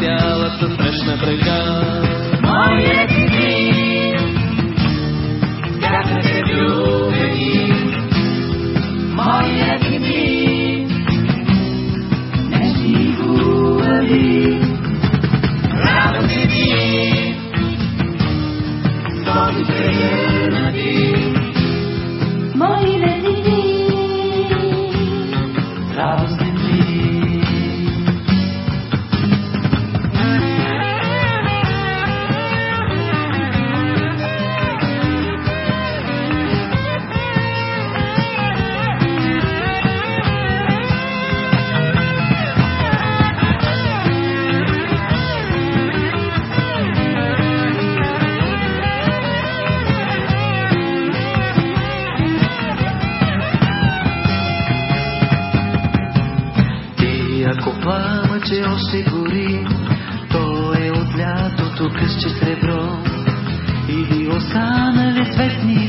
цялата срещна брега. Лятото късче сребро. Или останали цветни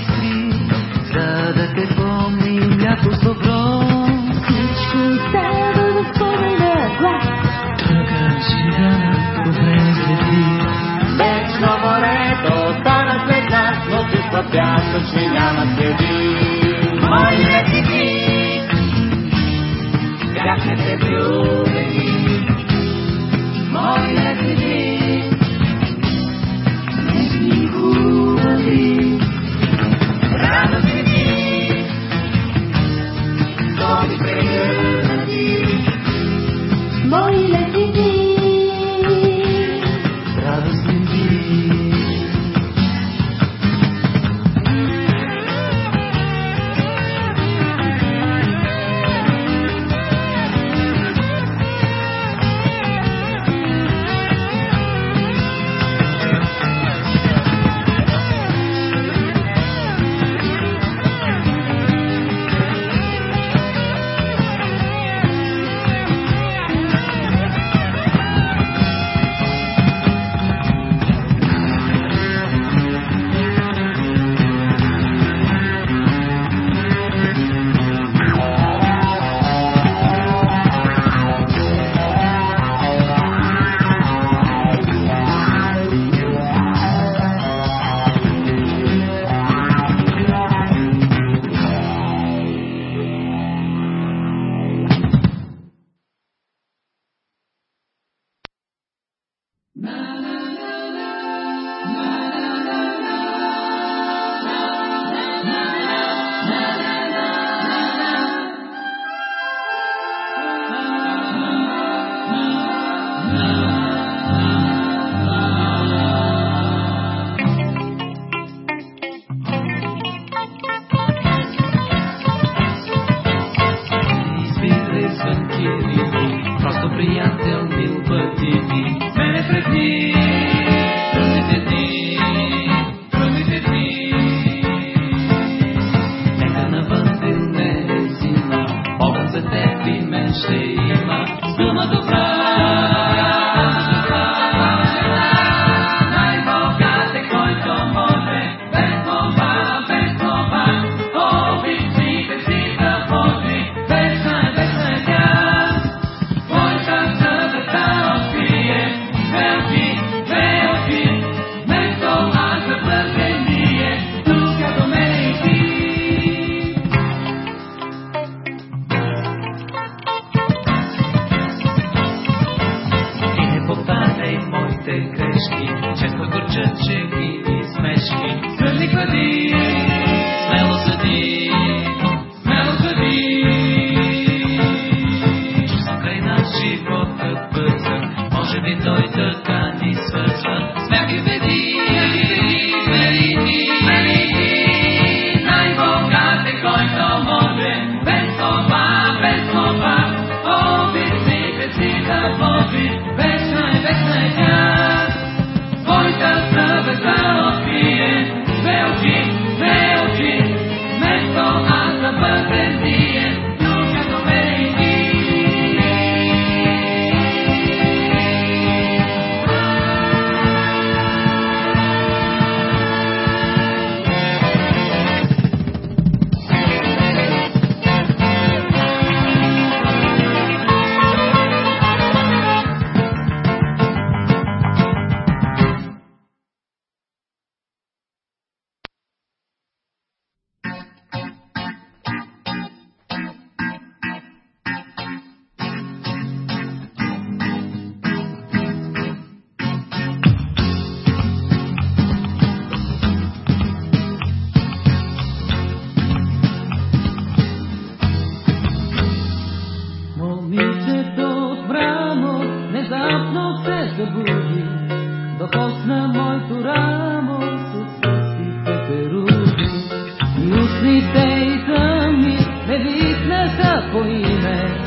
bohíme.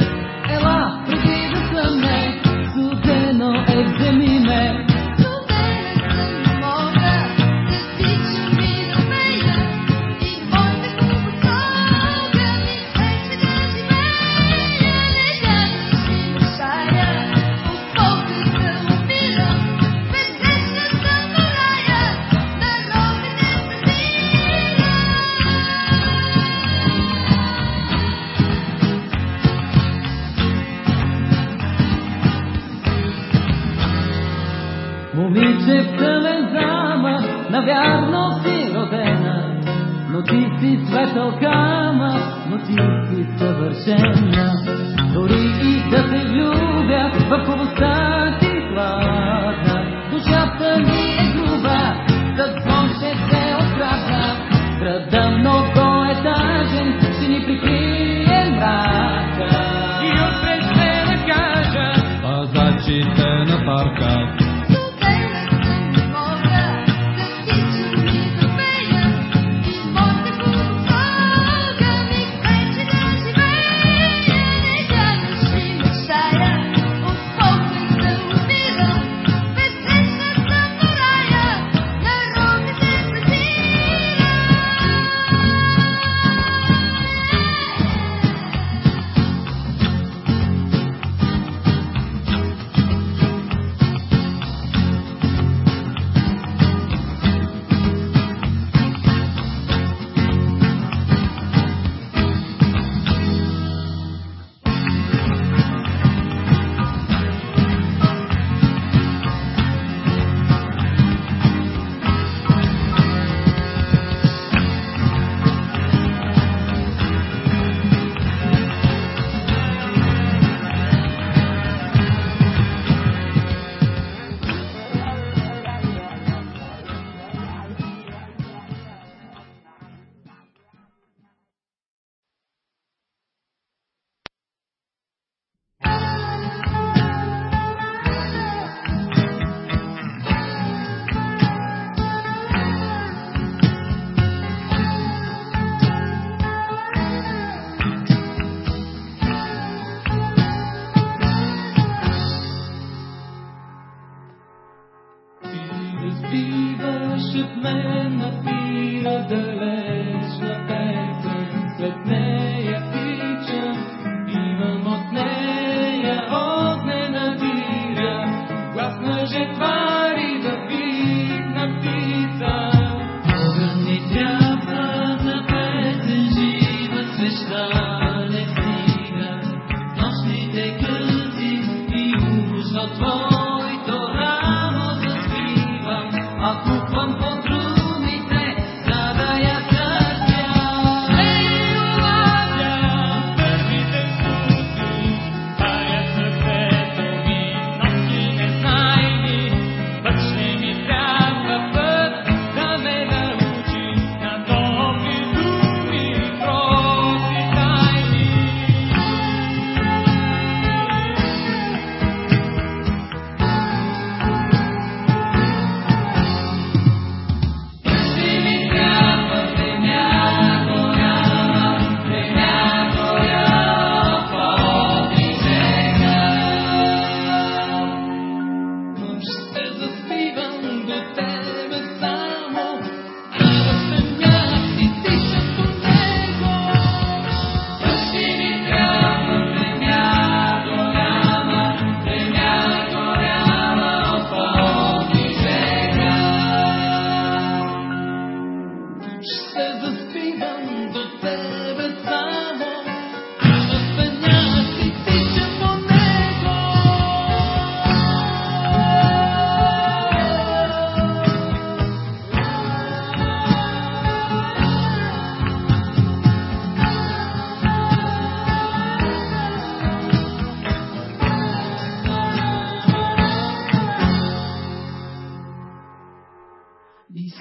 Peace.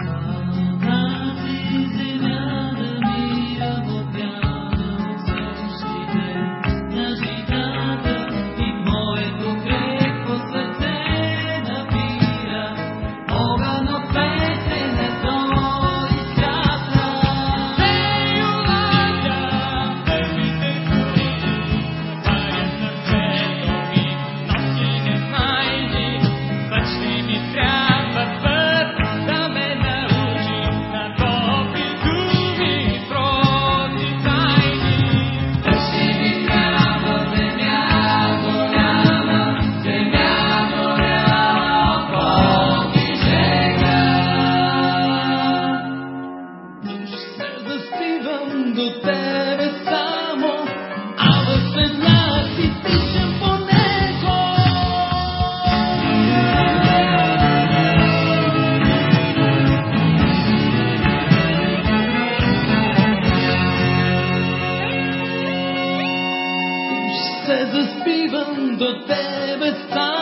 but time.